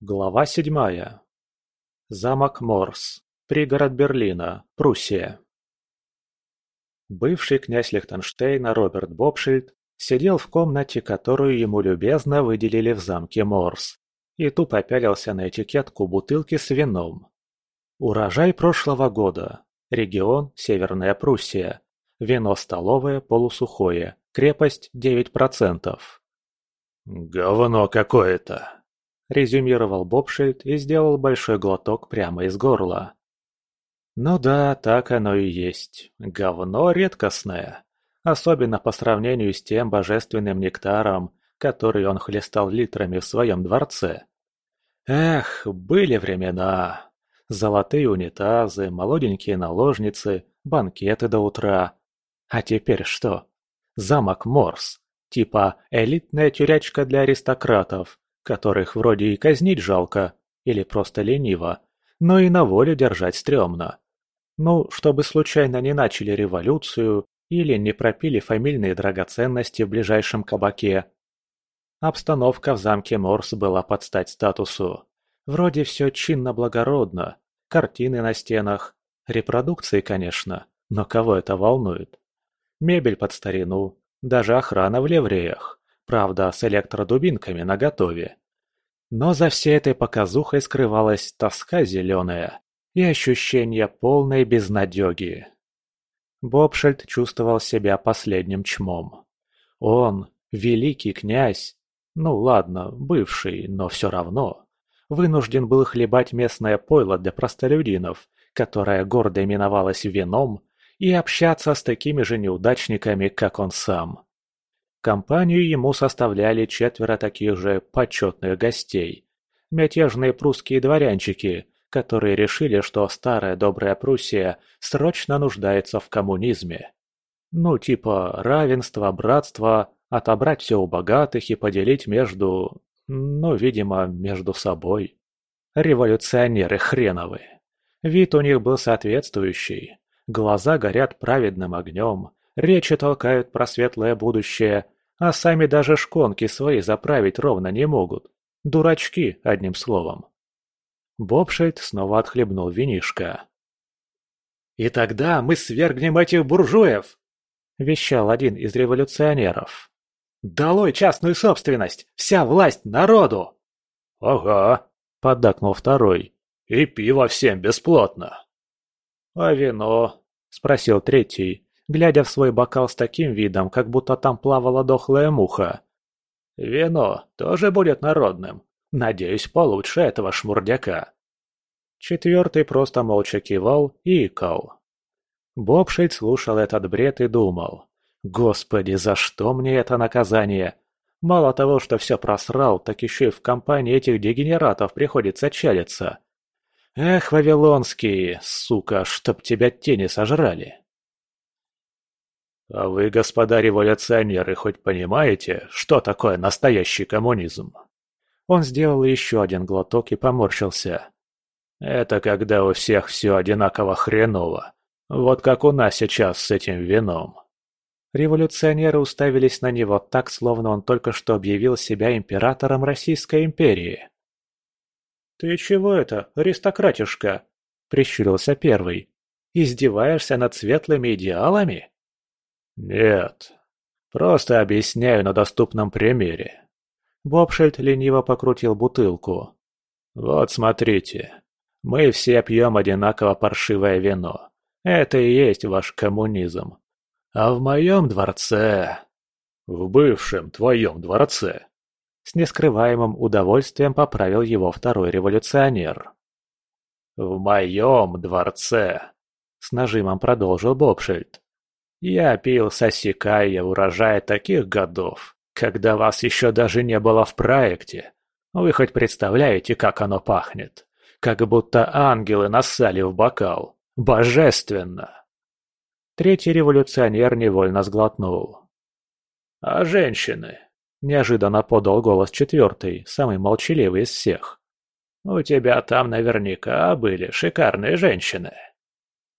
Глава седьмая. Замок Морс. Пригород Берлина, Пруссия. Бывший князь Лихтенштейна Роберт Бобшильд сидел в комнате, которую ему любезно выделили в замке Морс, и тупо пялился на этикетку бутылки с вином. Урожай прошлого года. Регион Северная Пруссия. Вино столовое полусухое. Крепость 9%. «Говно какое-то!» – резюмировал Бобшильд и сделал большой глоток прямо из горла. Ну да, так оно и есть. Говно редкостное. Особенно по сравнению с тем божественным нектаром, который он хлестал литрами в своем дворце. Эх, были времена. Золотые унитазы, молоденькие наложницы, банкеты до утра. А теперь что? Замок Морс. Типа элитная тюрячка для аристократов, которых вроде и казнить жалко, или просто лениво, но и на воле держать стрёмно. Ну, чтобы случайно не начали революцию или не пропили фамильные драгоценности в ближайшем кабаке. Обстановка в замке Морс была под стать статусу. Вроде все чинно-благородно, картины на стенах, репродукции, конечно, но кого это волнует? Мебель под старину, даже охрана в ливреях. Правда, с электродубинками наготове. Но за всей этой показухой скрывалась тоска зеленая и ощущение полной безнадеги. Бобшельд чувствовал себя последним чмом. Он, великий князь, ну ладно, бывший, но все равно, вынужден был хлебать местное пойло для простолюдинов, которое гордо именовалось вином, и общаться с такими же неудачниками, как он сам. Компанию ему составляли четверо таких же почетных гостей. Мятежные прусские дворянчики, которые решили, что старая добрая Пруссия срочно нуждается в коммунизме. Ну, типа равенство, братство, отобрать все у богатых и поделить между... ну, видимо, между собой. Революционеры хреновы. Вид у них был соответствующий. Глаза горят праведным огнем, речи толкают про светлое будущее – а сами даже шконки свои заправить ровно не могут. Дурачки, одним словом. Бобшейд снова отхлебнул винишко. «И тогда мы свергнем этих буржуев!» – вещал один из революционеров. «Долой частную собственность! Вся власть народу!» «Ага», – поддакнул второй. «И пиво всем бесплатно!» «А вино?» – спросил третий, глядя в свой бокал с таким видом, как будто там плавала дохлая муха. «Вино тоже будет народным. Надеюсь, получше этого шмурдяка». Четвертый просто молча кивал и икал. Бобшильд слушал этот бред и думал. «Господи, за что мне это наказание? Мало того, что все просрал, так еще и в компании этих дегенератов приходится чалиться. Эх, вавилонские, сука, чтоб тебя тени сожрали!» А вы, господа революционеры, хоть понимаете, что такое настоящий коммунизм? Он сделал еще один глоток и поморщился. Это когда у всех все одинаково хреново. Вот как у нас сейчас с этим вином. Революционеры уставились на него так, словно он только что объявил себя императором Российской империи. «Ты чего это, аристократишка?» – прищурился первый. «Издеваешься над светлыми идеалами?» «Нет. Просто объясняю на доступном примере». Бобшельд лениво покрутил бутылку. «Вот смотрите. Мы все пьем одинаково паршивое вино. Это и есть ваш коммунизм. А в моем дворце...» «В бывшем твоем дворце...» С нескрываемым удовольствием поправил его второй революционер. «В моем дворце...» С нажимом продолжил Бобшельд. Я пил с Осикая урожая таких годов, когда вас еще даже не было в проекте. Вы хоть представляете, как оно пахнет? Как будто ангелы нассали в бокал. Божественно!» Третий революционер невольно сглотнул. «А женщины?» – неожиданно подал голос четвертый, самый молчаливый из всех. «У тебя там наверняка были шикарные женщины».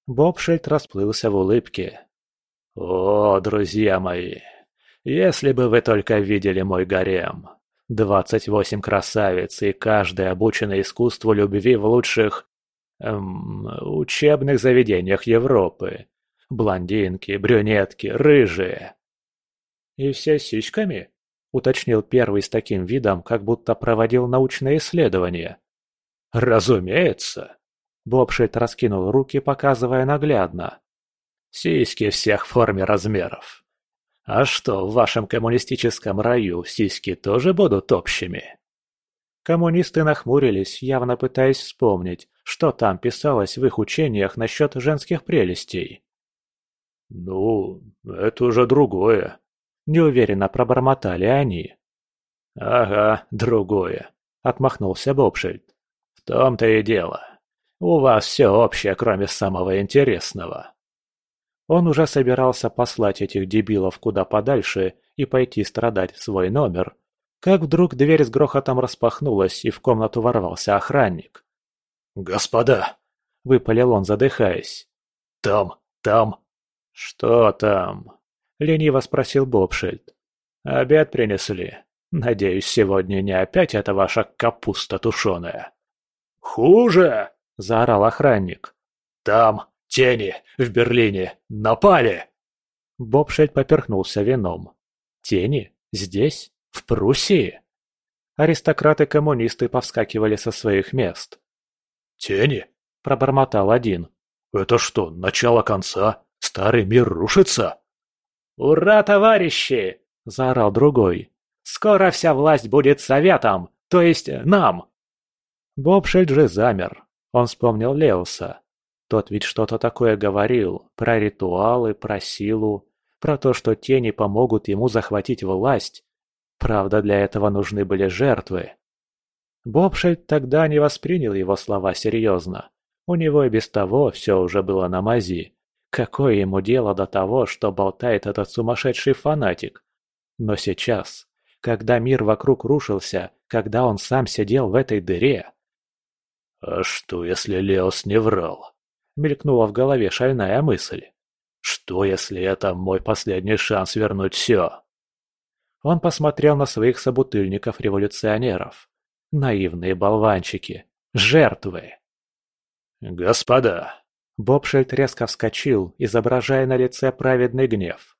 Бобшельд расплылся в улыбке. «О, друзья мои, если бы вы только видели мой гарем! Двадцать восемь красавиц, и каждая обучена искусству любви в лучших... Эм, учебных заведениях Европы. Блондинки, брюнетки, рыжие. «И все сиськами?» — уточнил первый с таким видом, как будто проводил научное исследование. «Разумеется!» — Бобшит раскинул руки, показывая наглядно. «Сиськи всех форм и размеров. А что, в вашем коммунистическом раю сиськи тоже будут общими?» Коммунисты нахмурились, явно пытаясь вспомнить, что там писалось в их учениях насчет женских прелестей. «Ну, это уже другое», — неуверенно пробормотали они. «Ага, другое», — отмахнулся Бобшильд. «В том-то и дело. У вас все общее, кроме самого интересного». Он уже собирался послать этих дебилов куда подальше и пойти страдать в свой номер, как вдруг дверь с грохотом распахнулась, и в комнату ворвался охранник. «Господа!» — выпалил он, задыхаясь. «Там, там!» «Что там?» — лениво спросил Бобшильд. «Обед принесли. Надеюсь, сегодня не опять эта ваша капуста тушеная». «Хуже!» — заорал охранник. «Там, Тени в Берлине напали!» Бобшельд поперхнулся вином. «Тени? Здесь? В Пруссии?» Аристократы-коммунисты повскакивали со своих мест. «Тени?» – пробормотал один. «Это что, начало конца? Старый мир рушится?» «Ура, товарищи!» – заорал другой. «Скоро вся власть будет советом, то есть нам!» Бобшельд же замер. Он вспомнил Леуса. Тот ведь что-то такое говорил, про ритуалы, про силу, про то, что тени помогут ему захватить власть. Правда, для этого нужны были жертвы. Бобшельд тогда не воспринял его слова серьезно. У него и без того все уже было на мази. Какое ему дело до того, что болтает этот сумасшедший фанатик? Но сейчас, когда мир вокруг рушился, когда он сам сидел в этой дыре... «А что, если Леос не врал?» Мелькнула в голове шальная мысль. Что, если это мой последний шанс вернуть все? Он посмотрел на своих собутыльников-революционеров. Наивные болванчики. Жертвы. «Господа!» Бобшельд резко вскочил, изображая на лице праведный гнев.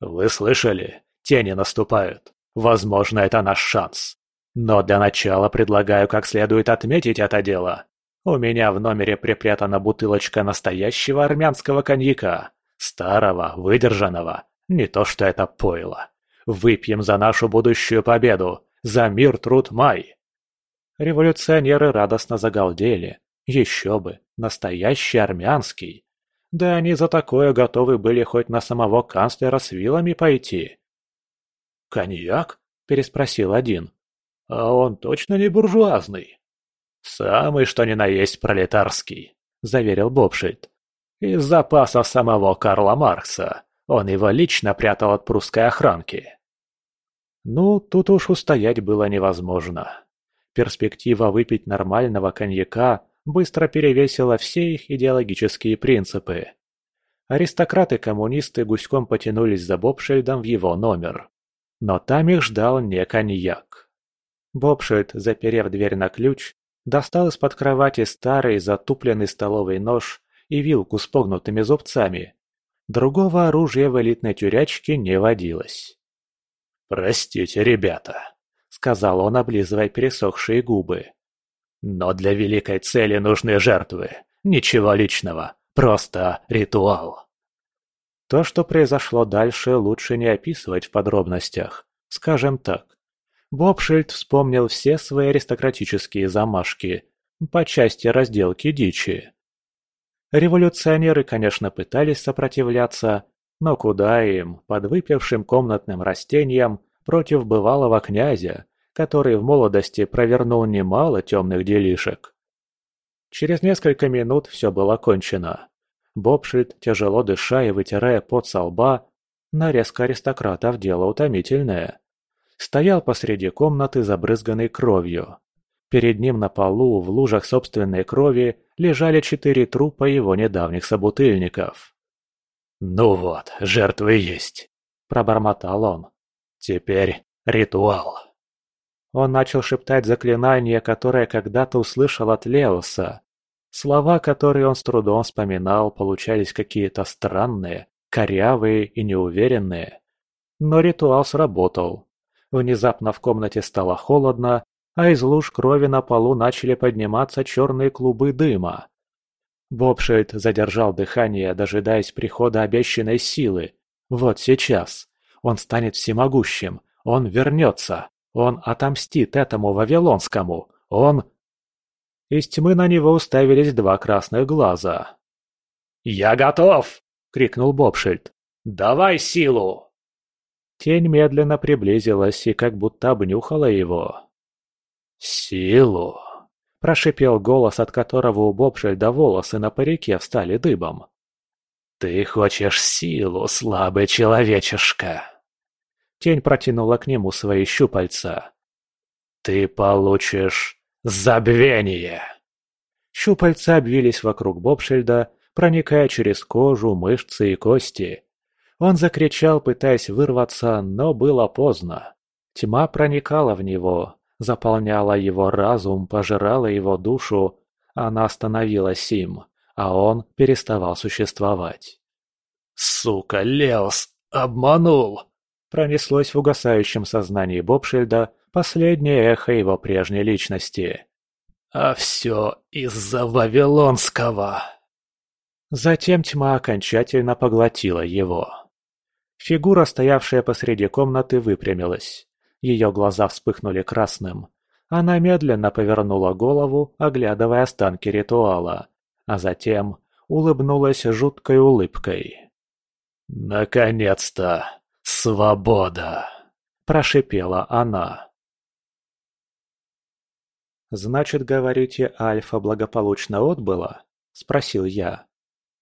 «Вы слышали? Тени наступают. Возможно, это наш шанс. Но для начала предлагаю как следует отметить это дело. У меня в номере припрятана бутылочка настоящего армянского коньяка. Старого, выдержанного. Не то что это пойло. Выпьем за нашу будущую победу. За мир, труд, май. Революционеры радостно загалдели. Еще бы, настоящий армянский. Да они за такое готовы были хоть на самого канцлера с вилами пойти. «Коньяк?» – переспросил один. «А он точно не буржуазный?» «Самый что ни на есть пролетарский», – заверил Бобшильд. «Из запасов самого Карла Маркса. Он его лично прятал от прусской охранки». Ну, тут уж устоять было невозможно. Перспектива выпить нормального коньяка быстро перевесила все их идеологические принципы. Аристократы-коммунисты гуськом потянулись за Бобшильдом в его номер. Но там их ждал не коньяк. Бобшильд, заперев дверь на ключ, Достал из-под кровати старый затупленный столовый нож и вилку с погнутыми зубцами. Другого оружия в элитной тюрячке не водилось. «Простите, ребята», — сказал он, облизывая пересохшие губы. «Но для великой цели нужны жертвы. Ничего личного, просто ритуал». То, что произошло дальше, лучше не описывать в подробностях. Скажем так, Бобшильд вспомнил все свои аристократические замашки по части разделки дичи. Революционеры, конечно, пытались сопротивляться, но куда им, под выпившим комнатным растением, против бывалого князя, который в молодости провернул немало темных делишек. Через несколько минут все было кончено. Бобшильд, тяжело дыша и вытирая пот со лба, нарезка аристократов – дело утомительное стоял посреди комнаты, забрызганной кровью. Перед ним на полу, в лужах собственной крови, лежали четыре трупа его недавних собутыльников. «Ну вот, жертвы есть», — пробормотал он. «Теперь ритуал». Он начал шептать заклинание, которое когда-то услышал от Леоса. Слова, которые он с трудом вспоминал, получались какие-то странные, корявые и неуверенные. Но ритуал сработал. Внезапно в комнате стало холодно, а из луж крови на полу начали подниматься черные клубы дыма. Бобшейд задержал дыхание, дожидаясь прихода обещанной силы. Вот сейчас. Он станет всемогущим. Он вернется. Он отомстит этому Вавилонскому. Он... Из тьмы на него уставились два красных глаза. «Я готов!» — крикнул Бобшильд. «Давай силу!» Тень медленно приблизилась и как будто обнюхала его. «Силу!» – прошипел голос, от которого у Бобшельда волосы на парике встали дыбом. «Ты хочешь силу, слабый человечишка!» Тень протянула к нему свои щупальца. «Ты получишь забвение!» Щупальца обвились вокруг Бобшельда, проникая через кожу, мышцы и кости. Он закричал, пытаясь вырваться, но было поздно. Тьма проникала в него, заполняла его разум, пожирала его душу. Она становилась им, а он переставал существовать. «Сука, Леос, обманул!» Пронеслось в угасающем сознании Бобшильда последнее эхо его прежней личности. «А все из-за Вавилонского!» Затем тьма окончательно поглотила его. Фигура, стоявшая посреди комнаты, выпрямилась. Ее глаза вспыхнули красным. Она медленно повернула голову, оглядывая останки ритуала, а затем улыбнулась жуткой улыбкой. «Наконец-то! Свобода!» – прошипела она. «Значит, говорите, Альфа благополучно отбыла?» – спросил я.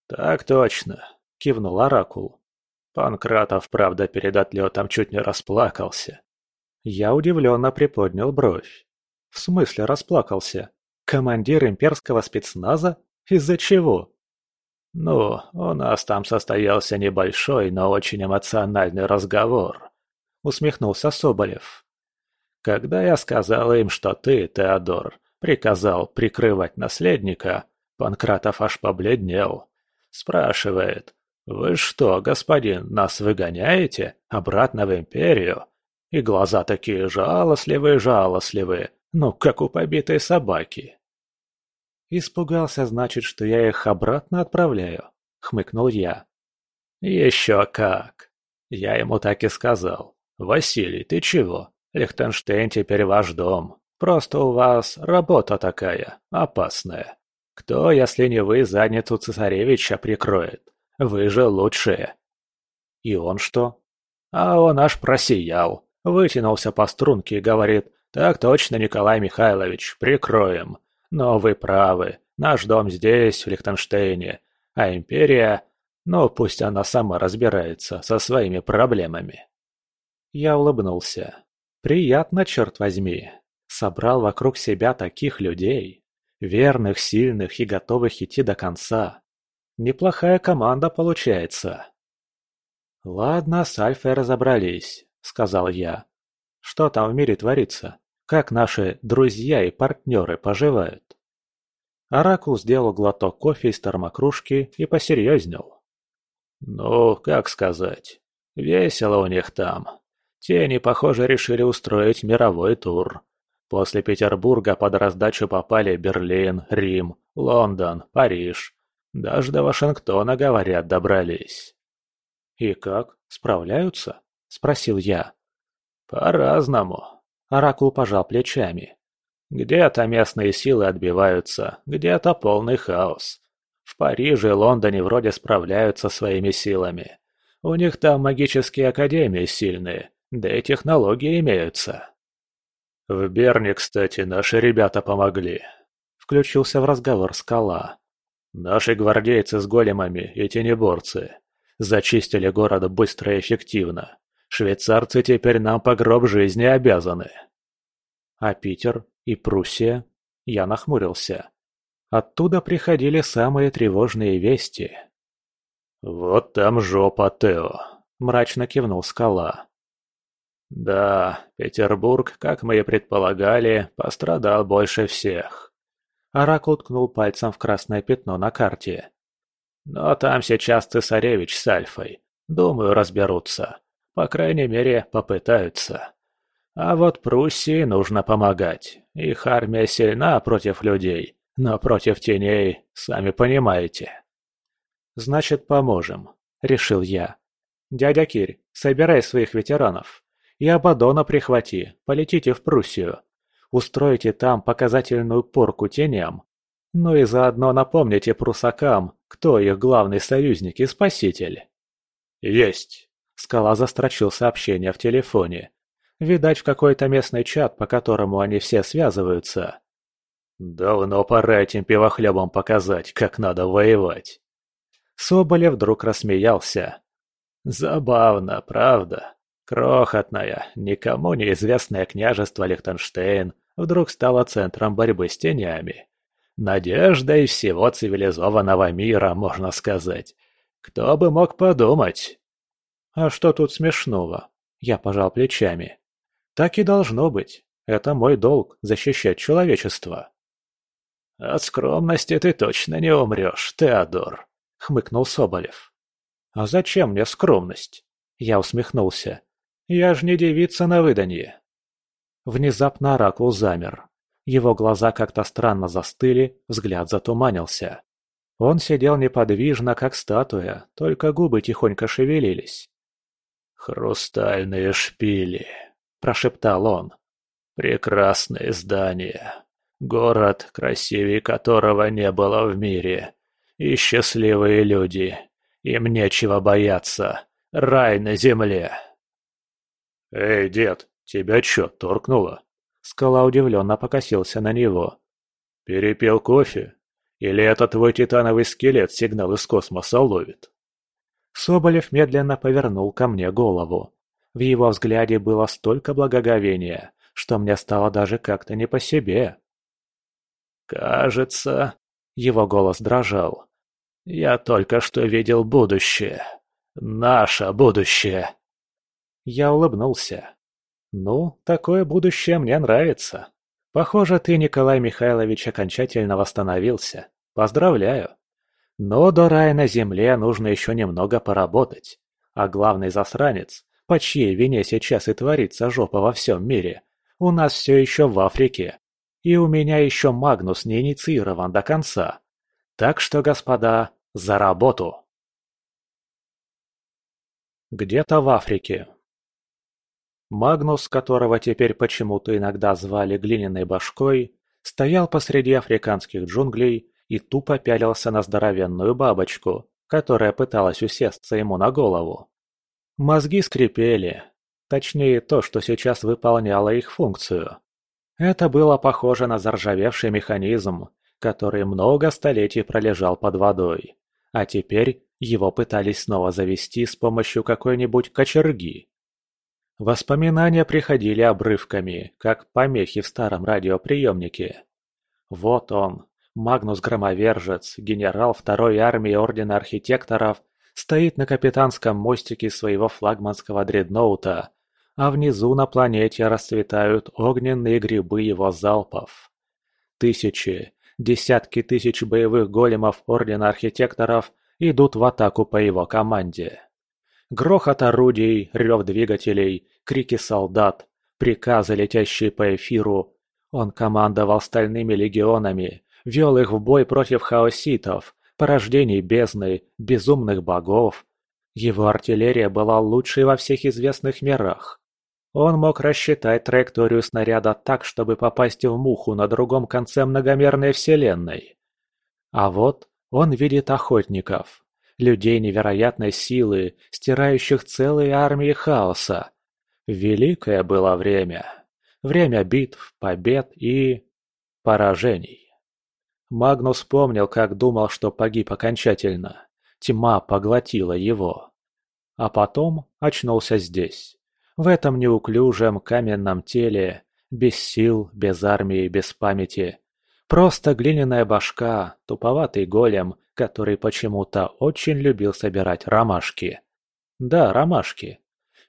«Так точно», – кивнул Оракул. Панкратов, правда, перед отлетом чуть не расплакался. Я удивленно приподнял бровь. В смысле расплакался? Командир имперского спецназа? Из-за чего? Ну, у нас там состоялся небольшой, но очень эмоциональный разговор. Усмехнулся Соболев. Когда я сказал им, что ты, Теодор, приказал прикрывать наследника, Панкратов аж побледнел. Спрашивает, «Вы что, господин, нас выгоняете? Обратно в Империю?» И глаза такие жалостливые-жалостливые, ну, как у побитой собаки. «Испугался, значит, что я их обратно отправляю?» — хмыкнул я. «Еще как!» Я ему так и сказал. «Василий, ты чего? Лихтенштейн теперь ваш дом. Просто у вас работа такая, опасная. Кто, если не вы, задницу цесаревича прикроет? Вы же лучшие. И он что? А он аж просиял, вытянулся по струнке и говорит, так точно, Николай Михайлович, прикроем. Но вы правы, наш дом здесь, в Лихтенштейне, а империя... Ну, пусть она сама разбирается со своими проблемами. Я улыбнулся. Приятно, черт возьми. Собрал вокруг себя таких людей. Верных, сильных и готовых идти до конца. Неплохая команда получается. «Ладно, с Альфой разобрались», — сказал я. «Что там в мире творится? Как наши друзья и партнеры поживают?» Оракул сделал глоток кофе из термокружки и посерьезнел. «Ну, как сказать, весело у них там. Тени, похоже, решили устроить мировой тур. После Петербурга под раздачу попали Берлин, Рим, Лондон, Париж. Даже до Вашингтона, говорят, добрались. «И как, справляются?» – спросил я. «По-разному», – Оракул пожал плечами. «Где-то местные силы отбиваются, где-то полный хаос. В Париже и Лондоне вроде справляются своими силами. У них там магические академии сильные, да и технологии имеются». «В Берне, кстати, наши ребята помогли», – включился в разговор Скала. Наши гвардейцы с големами и тенеборцы зачистили город быстро и эффективно. Швейцарцы теперь нам по гроб жизни обязаны. А Питер и Пруссия? Я нахмурился. Оттуда приходили самые тревожные вести. «Вот там жопа, Тео», — мрачно кивнул скала. Да, Петербург, как мы и предполагали, пострадал больше всех. Оракул ткнул пальцем в красное пятно на карте. Но там сейчас цесаревич с Альфой. Думаю, разберутся. По крайней мере, попытаются. А вот Пруссии нужно помогать. Их армия сильна против людей, но против теней, сами понимаете. «Значит, поможем», — решил я. «Дядя Кирь, собирай своих ветеранов. И Абадона прихвати, полетите в Пруссию. Устройте там показательную порку теням. Ну и заодно напомните прусакам, кто их главный союзник и спаситель». «Есть!» — Скала застрочил сообщение в телефоне. Видать, в какой-то местный чат, по которому они все связываются. «Давно пора этим пивохлебам показать, как надо воевать». Соболев вдруг рассмеялся. «Забавно, правда? Крохотное, никому неизвестное княжество Лихтенштейн вдруг стало центром борьбы с тенями. Надеждой всего цивилизованного мира, можно сказать. Кто бы мог подумать?» «А что тут смешного?» Я пожал плечами. «Так и должно быть. Это мой долг – защищать человечество». «От скромности ты точно не умрешь, Теодор», — хмыкнул Соболев. «А зачем мне скромность?» Я усмехнулся. «Я ж не девица на выданье». Внезапно Оракул замер. Его глаза как-то странно застыли, взгляд затуманился. Он сидел неподвижно, как статуя, только губы тихонько шевелились. «Хрустальные шпили», — прошептал он. «Прекрасное здание. Город, красивее которого не было в мире. И счастливые люди. Им нечего бояться. Рай на земле. «Эй, дед, тебя чё, торкнуло?» Скала удивленно покосился на него. «Перепил кофе? Или это твой титановый скелет сигнал из космоса ловит?» Соболев медленно повернул ко мне голову. В его взгляде было столько благоговения, что мне стало даже как-то не по себе. «Кажется...» — его голос дрожал. «Я только что видел будущее. Наше будущее!» Я улыбнулся. «Ну, такое будущее мне нравится. Похоже, ты, Николай Михайлович, окончательно восстановился. Поздравляю. Но до рая на земле нужно еще немного поработать. А главный засранец, по чьей вине сейчас и творится жопа во всем мире, у нас все еще в Африке. И у меня еще Магнус не инициирован до конца. Так что, господа, за работу! Где-то в Африке. Магнус, которого теперь почему-то иногда звали глиняной башкой, стоял посреди африканских джунглей и тупо пялился на здоровенную бабочку, которая пыталась усесться ему на голову. Мозги скрипели, точнее то, что сейчас выполняло их функцию. Это было похоже на заржавевший механизм, который много столетий пролежал под водой, а теперь его пытались снова завести с помощью какой-нибудь кочерги. Воспоминания приходили обрывками, как помехи в старом радиоприемнике. Вот он, Магнус-громовержец, генерал второй армии Ордена Архитекторов, стоит на капитанском мостике своего флагманского дредноута а внизу на планете расцветают огненные грибы его залпов. Тысячи, десятки тысяч боевых големов Ордена Архитекторов идут в атаку по его команде. Грохот орудий, рев двигателей, крики солдат, приказы, летящие по эфиру. Он командовал стальными легионами, вел их в бой против хаоситов, порождений бездны, безумных богов. Его артиллерия была лучшей во всех известных мирах. Он мог рассчитать траекторию снаряда так, чтобы попасть в муху на другом конце многомерной вселенной. А вот он видит охотников, людей невероятной силы, стирающих целые армии хаоса. Великое было время. Время битв, побед и... поражений. Магнус помнил, как думал, что погиб окончательно. Тьма поглотила его. А потом очнулся здесь в этом неуклюжем каменном теле, без сил, без армии, без памяти. Просто глиняная башка, туповатый голем, который почему-то очень любил собирать ромашки. Да, ромашки.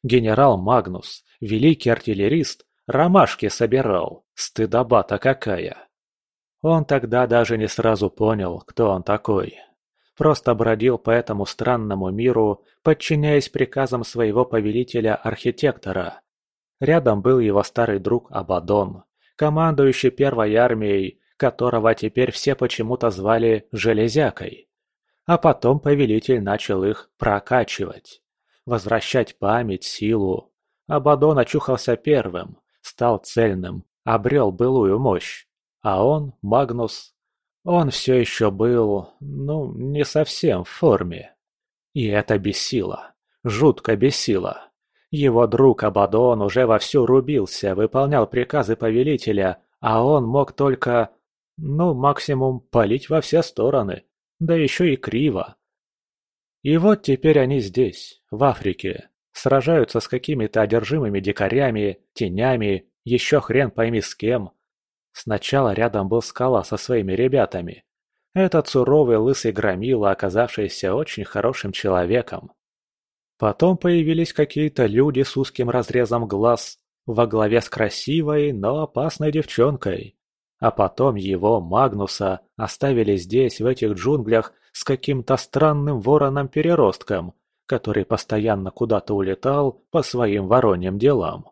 Генерал Магнус, великий артиллерист, ромашки собирал. Стыдоба-то какая. Он тогда даже не сразу понял, кто он такой. Просто бродил по этому странному миру, подчиняясь приказам своего повелителя-архитектора. Рядом был его старый друг Абадон, командующий первой армией, которого теперь все почему-то звали Железякой. А потом повелитель начал их прокачивать, возвращать память, силу. Абадон очухался первым, стал цельным, обрел былую мощь. А он, Магнус, он все еще был, ну, не совсем в форме. И это бесило, жутко бесило. Его друг Абадон уже вовсю рубился, выполнял приказы повелителя, а он мог только, ну, максимум, палить во все стороны, да еще и криво. И вот теперь они здесь, в Африке, сражаются с какими-то одержимыми дикарями, тенями, еще хрен пойми с кем. Сначала рядом был скала со своими ребятами. Этот суровый лысый громила, оказавшийся очень хорошим человеком. Потом появились какие-то люди с узким разрезом глаз, во главе с красивой, но опасной девчонкой. А потом его, Магнуса, оставили здесь, в этих джунглях, с каким-то странным вороном-переростком, который постоянно куда-то улетал по своим вороньим делам.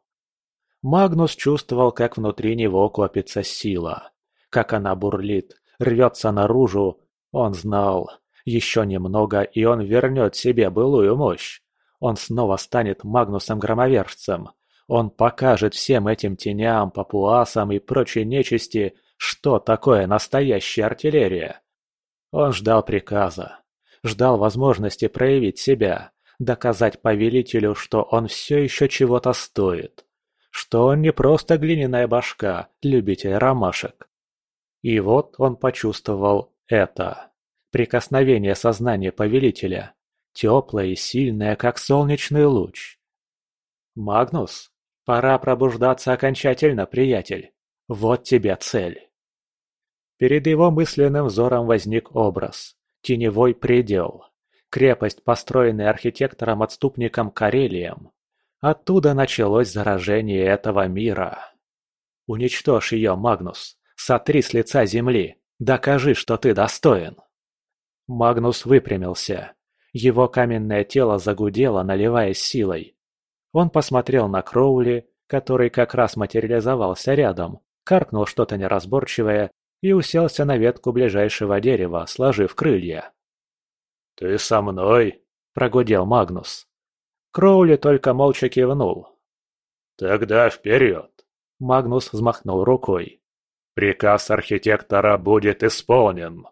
Магнус чувствовал, как внутри него копится сила, как она бурлит, рвется наружу. Он знал, еще немного, и он вернет себе былую мощь. Он снова станет Магнусом-громовержцем. Он покажет всем этим теням, папуасам и прочей нечисти, что такое настоящая артиллерия. Он ждал приказа, ждал возможности проявить себя, доказать повелителю, что он все еще чего-то стоит, что он не просто глиняная башка, любитель ромашек. И вот он почувствовал это. Прикосновение сознания повелителя, теплое и сильное, как солнечный луч. «Магнус, пора пробуждаться окончательно, приятель. Вот тебе цель». Перед его мысленным взором возник образ. Теневой предел. Крепость, построенная архитектором-отступником Карелием. Оттуда началось заражение этого мира. Уничтожь ее, Магнус. Сотри с лица земли. Докажи, что ты достоин. Магнус выпрямился. Его каменное тело загудело, наливаясь силой. Он посмотрел на Кроули, который как раз материализовался рядом, каркнул что-то неразборчивое и уселся на ветку ближайшего дерева, сложив крылья. «Ты со мной?» – прогудел Магнус. Кроули только молча кивнул. «Тогда вперед!» – Магнус взмахнул рукой. «Приказ архитектора будет исполнен!»